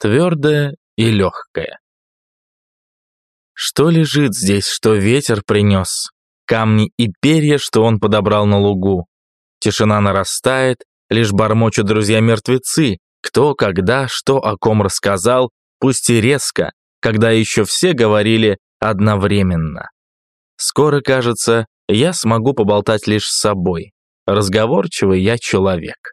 твердое и легкое. Что лежит здесь, что ветер принес? Камни и перья, что он подобрал на лугу. Тишина нарастает, лишь бормочут друзья-мертвецы, кто, когда, что о ком рассказал, пусть и резко, когда еще все говорили одновременно. Скоро, кажется, я смогу поболтать лишь с собой. Разговорчивый я человек.